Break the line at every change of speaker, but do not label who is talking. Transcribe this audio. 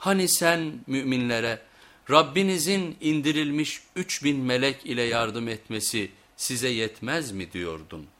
Hani sen müminlere Rabbinizin indirilmiş üç bin melek ile yardım etmesi size yetmez mi diyordun?''